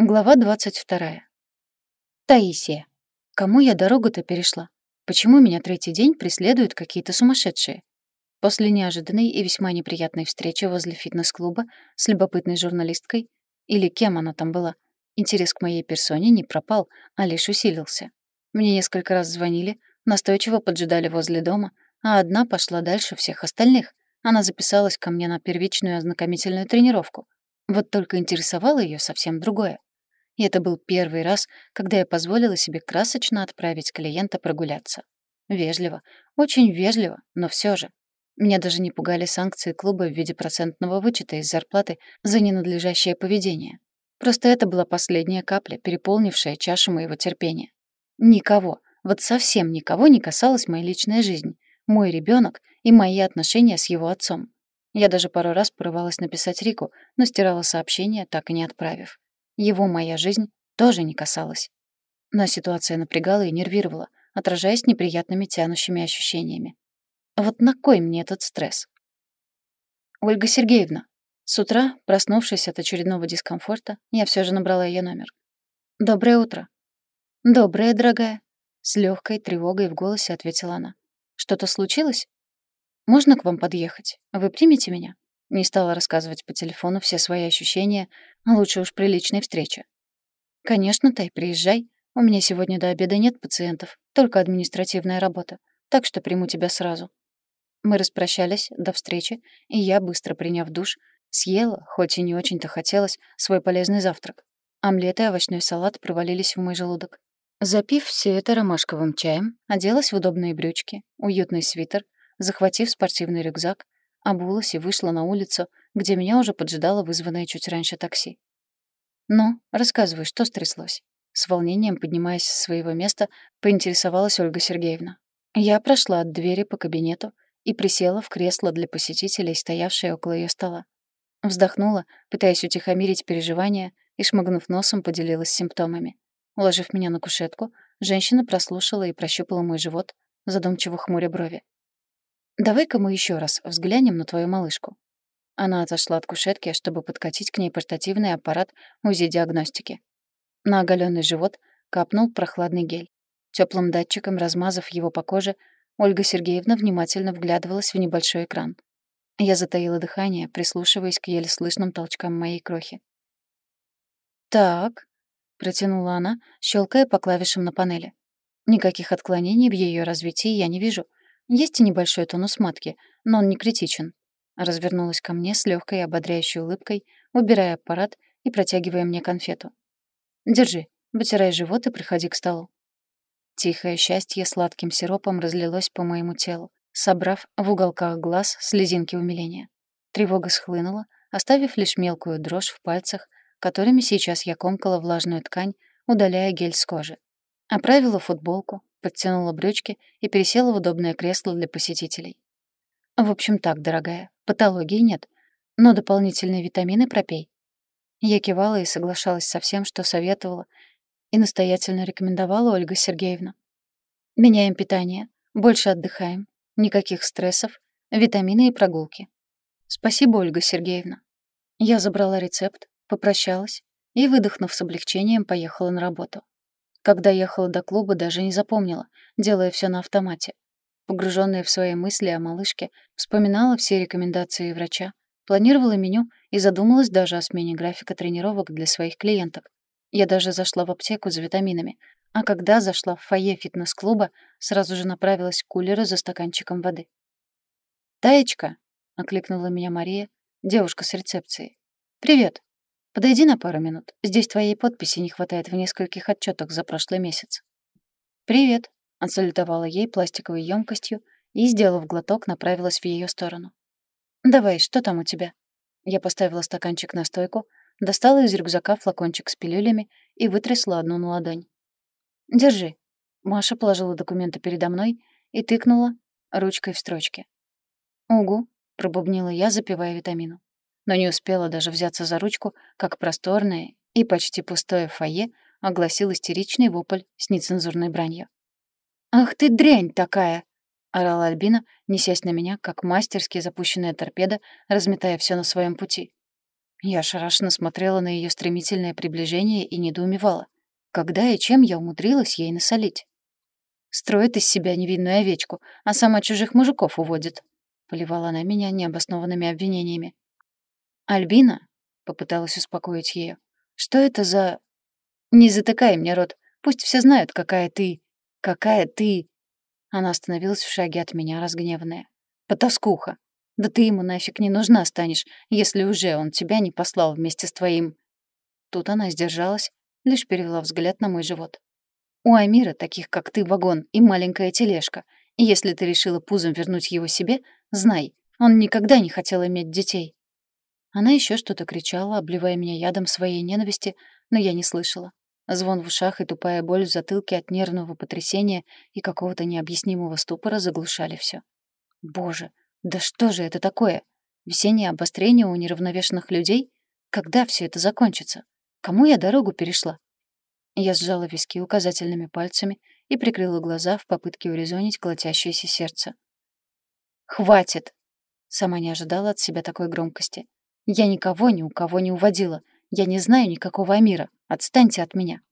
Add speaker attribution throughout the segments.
Speaker 1: Глава 22. Таисия. Кому я дорогу-то перешла? Почему меня третий день преследуют какие-то сумасшедшие? После неожиданной и весьма неприятной встречи возле фитнес-клуба с любопытной журналисткой, или кем она там была, интерес к моей персоне не пропал, а лишь усилился. Мне несколько раз звонили, настойчиво поджидали возле дома, а одна пошла дальше всех остальных. Она записалась ко мне на первичную ознакомительную тренировку. Вот только интересовало ее совсем другое. И это был первый раз, когда я позволила себе красочно отправить клиента прогуляться. Вежливо, очень вежливо, но все же. Меня даже не пугали санкции клуба в виде процентного вычета из зарплаты за ненадлежащее поведение. Просто это была последняя капля, переполнившая чашу моего терпения. Никого, вот совсем никого не касалась моя личная жизнь, мой ребенок и мои отношения с его отцом. Я даже пару раз порывалась написать Рику, но стирала сообщение, так и не отправив. Его моя жизнь тоже не касалась. Но ситуация напрягала и нервировала, отражаясь неприятными тянущими ощущениями. Вот на кой мне этот стресс? Ольга Сергеевна. С утра, проснувшись от очередного дискомфорта, я все же набрала ее номер. Доброе утро. Доброе, дорогая. С легкой тревогой в голосе ответила она. Что-то случилось? Можно к вам подъехать? Вы примете меня? Не стала рассказывать по телефону все свои ощущения, а лучше уж при личной встрече. «Конечно, Тай, приезжай. У меня сегодня до обеда нет пациентов, только административная работа, так что приму тебя сразу». Мы распрощались до встречи, и я, быстро приняв душ, съела, хоть и не очень-то хотелось, свой полезный завтрак. Омлет и овощной салат провалились в мой желудок. Запив все это ромашковым чаем, оделась в удобные брючки, уютный свитер, захватив спортивный рюкзак, обулась и вышла на улицу, где меня уже поджидало вызванное чуть раньше такси. «Ну, рассказывай, что стряслось?» С волнением, поднимаясь с своего места, поинтересовалась Ольга Сергеевна. Я прошла от двери по кабинету и присела в кресло для посетителей, стоявшее около ее стола. Вздохнула, пытаясь утихомирить переживания, и, шмыгнув носом, поделилась симптомами. Уложив меня на кушетку, женщина прослушала и прощупала мой живот, задумчиво хмуря брови. «Давай-ка мы еще раз взглянем на твою малышку». Она отошла от кушетки, чтобы подкатить к ней портативный аппарат УЗИ-диагностики. На оголенный живот капнул прохладный гель. Теплым датчиком, размазав его по коже, Ольга Сергеевна внимательно вглядывалась в небольшой экран. Я затаила дыхание, прислушиваясь к еле слышным толчкам моей крохи. «Так», — протянула она, щелкая по клавишам на панели. «Никаких отклонений в ее развитии я не вижу. Есть и небольшой тонус матки, но он не критичен. Развернулась ко мне с легкой ободряющей улыбкой, убирая аппарат и протягивая мне конфету. «Держи, вытирай живот и приходи к столу». Тихое счастье сладким сиропом разлилось по моему телу, собрав в уголках глаз слезинки умиления. Тревога схлынула, оставив лишь мелкую дрожь в пальцах, которыми сейчас я комкала влажную ткань, удаляя гель с кожи. Оправила футболку, подтянула брючки и пересела в удобное кресло для посетителей. «В общем так, дорогая, патологии нет, но дополнительные витамины пропей». Я кивала и соглашалась со всем, что советовала, и настоятельно рекомендовала Ольга Сергеевна. «Меняем питание, больше отдыхаем, никаких стрессов, витамины и прогулки». «Спасибо, Ольга Сергеевна». Я забрала рецепт, попрощалась и, выдохнув с облегчением, поехала на работу. Когда ехала до клуба, даже не запомнила, делая все на автомате. Погруженная в свои мысли о малышке, вспоминала все рекомендации врача, планировала меню и задумалась даже о смене графика тренировок для своих клиенток. Я даже зашла в аптеку за витаминами, а когда зашла в фойе фитнес-клуба, сразу же направилась к кулеру за стаканчиком воды. «Таечка!» — окликнула меня Мария, девушка с рецепции. «Привет!» Подойди на пару минут. Здесь твоей подписи не хватает в нескольких отчетах за прошлый месяц. Привет, отсалютовала ей пластиковой емкостью и, сделав глоток, направилась в ее сторону. Давай, что там у тебя? Я поставила стаканчик на стойку, достала из рюкзака флакончик с пилюлями и вытрясла одну на ладонь. Держи. Маша положила документы передо мной и тыкнула ручкой в строчке. «Угу», — пробубнила я, запивая витамину но не успела даже взяться за ручку, как просторное и почти пустое фойе огласил истеричный вопль с нецензурной бранью. «Ах ты дрянь такая!» — орала Альбина, несясь на меня, как мастерски запущенная торпеда, разметая все на своем пути. Я ошарашенно смотрела на ее стремительное приближение и недоумевала. Когда и чем я умудрилась ей насолить? Строит из себя невинную овечку, а сама чужих мужиков уводит. Поливала она меня необоснованными обвинениями. «Альбина?» — попыталась успокоить ее. «Что это за...» «Не затыкай мне рот. Пусть все знают, какая ты... Какая ты...» Она остановилась в шаге от меня, разгневанная. «Потаскуха! Да ты ему нафиг не нужна станешь, если уже он тебя не послал вместе с твоим...» Тут она сдержалась, лишь перевела взгляд на мой живот. «У Амира таких, как ты, вагон и маленькая тележка, если ты решила пузом вернуть его себе, знай, он никогда не хотел иметь детей». Она еще что-то кричала, обливая меня ядом своей ненависти, но я не слышала. Звон в ушах и тупая боль в затылке от нервного потрясения и какого-то необъяснимого ступора заглушали все. Боже, да что же это такое? Весеннее обострение у неравновешенных людей? Когда все это закончится? Кому я дорогу перешла? Я сжала виски указательными пальцами и прикрыла глаза в попытке урезонить колотящееся сердце. «Хватит!» Сама не ожидала от себя такой громкости. «Я никого ни у кого не уводила. Я не знаю никакого Амира. Отстаньте от меня».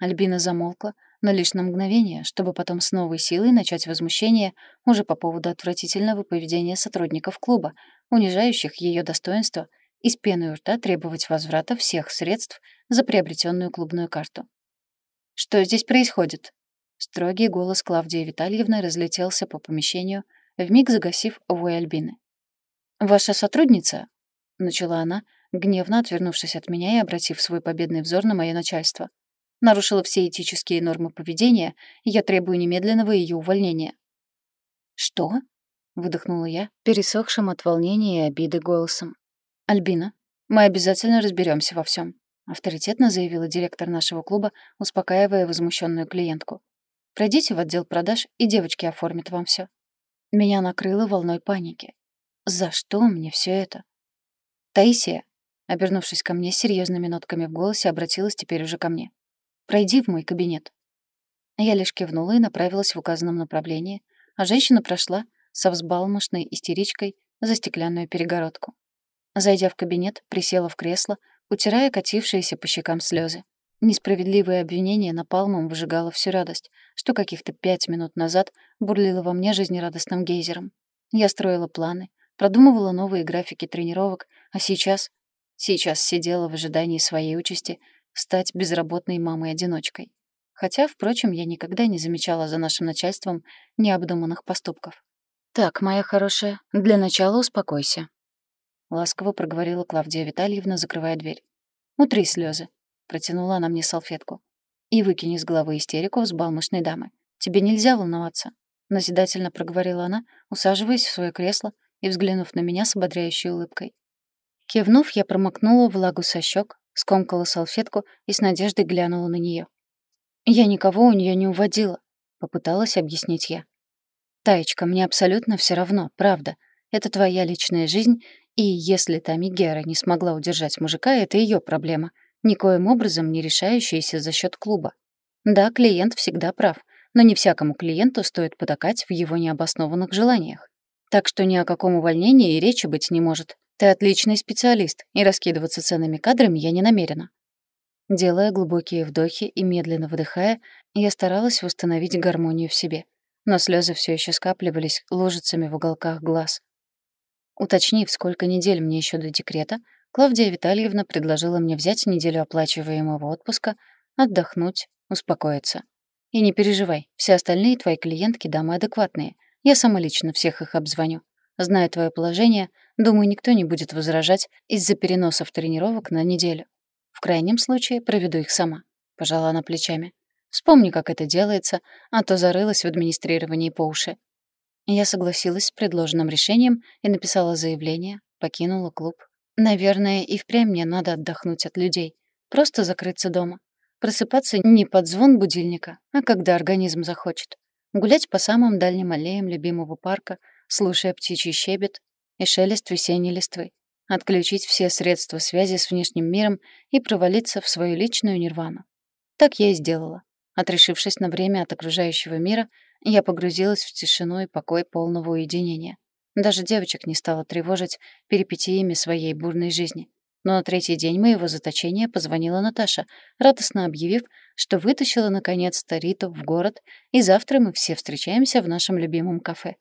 Speaker 1: Альбина замолкла, но лишь на мгновение, чтобы потом с новой силой начать возмущение уже по поводу отвратительного поведения сотрудников клуба, унижающих ее достоинство, и с пеной у рта требовать возврата всех средств за приобретенную клубную карту. «Что здесь происходит?» Строгий голос Клавдии Витальевны разлетелся по помещению, вмиг загасив вой Альбины. «Ваша сотрудница?» — начала она, гневно отвернувшись от меня и обратив свой победный взор на мое начальство. Нарушила все этические нормы поведения, и я требую немедленного ее увольнения. «Что?» — выдохнула я, пересохшим от волнения и обиды голосом. «Альбина, мы обязательно разберемся во всем, авторитетно заявила директор нашего клуба, успокаивая возмущенную клиентку. «Пройдите в отдел продаж, и девочки оформят вам все. Меня накрыло волной паники. «За что мне все это?» «Таисия», обернувшись ко мне серьезными нотками в голосе, обратилась теперь уже ко мне. «Пройди в мой кабинет». Я лишь кивнула и направилась в указанном направлении, а женщина прошла со взбалмошной истеричкой за стеклянную перегородку. Зайдя в кабинет, присела в кресло, утирая катившиеся по щекам слезы. Несправедливое обвинение напалмом выжигало всю радость, что каких-то пять минут назад бурлило во мне жизнерадостным гейзером. Я строила планы, продумывала новые графики тренировок, а сейчас... Сейчас сидела в ожидании своей участи стать безработной мамой-одиночкой. Хотя, впрочем, я никогда не замечала за нашим начальством необдуманных поступков. «Так, моя хорошая, для начала успокойся», — ласково проговорила Клавдия Витальевна, закрывая дверь. «Утри слезы. протянула она мне салфетку. «И выкини с головы истерику взбалмошной дамы. Тебе нельзя волноваться», — назидательно проговорила она, усаживаясь в свое кресло и взглянув на меня с ободряющей улыбкой. Кивнув, я промокнула влагу со щек, скомкала салфетку и с надеждой глянула на нее. «Я никого у нее не уводила», — попыталась объяснить я. «Таечка, мне абсолютно все равно, правда. Это твоя личная жизнь, и если та Мигера не смогла удержать мужика, это ее проблема, никоим образом не решающаяся за счет клуба. Да, клиент всегда прав, но не всякому клиенту стоит потакать в его необоснованных желаниях. Так что ни о каком увольнении и речи быть не может. Ты отличный специалист, и раскидываться ценными кадрами я не намерена». Делая глубокие вдохи и медленно выдыхая, я старалась восстановить гармонию в себе. Но слезы все еще скапливались лужицами в уголках глаз. Уточнив, сколько недель мне еще до декрета, Клавдия Витальевна предложила мне взять неделю оплачиваемого отпуска, отдохнуть, успокоиться. И не переживай, все остальные твои клиентки дамы адекватные — я сама лично всех их обзвоню. Зная твое положение, думаю, никто не будет возражать из-за переносов тренировок на неделю. В крайнем случае проведу их сама», — пожала она плечами. «Вспомни, как это делается, а то зарылась в администрировании по уши». Я согласилась с предложенным решением и написала заявление, покинула клуб. Наверное, и впрямь мне надо отдохнуть от людей. Просто закрыться дома. Просыпаться не под звон будильника, а когда организм захочет гулять по самым дальним аллеям любимого парка, слушая птичий щебет и шелест весенней листвы, отключить все средства связи с внешним миром и провалиться в свою личную нирвану. Так я и сделала. Отрешившись на время от окружающего мира, я погрузилась в тишину и покой полного уединения. Даже девочек не стала тревожить перипетиями своей бурной жизни. Но на третий день моего заточения позвонила Наташа, радостно объявив, что вытащила наконец-то Риту в город, и завтра мы все встречаемся в нашем любимом кафе.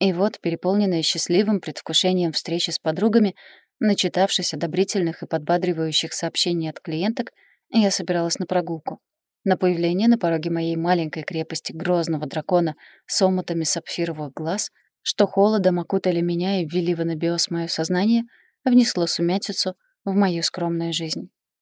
Speaker 1: И вот, переполненная счастливым предвкушением встречи с подругами, начитавшись одобрительных и подбадривающих сообщений от клиенток, я собиралась на прогулку. На появление на пороге моей маленькой крепости грозного дракона с омутами сапфировых глаз, что холодом окутали меня и ввели в анабиоз моё сознание, внесло сумятицу в мою скромную жизнь.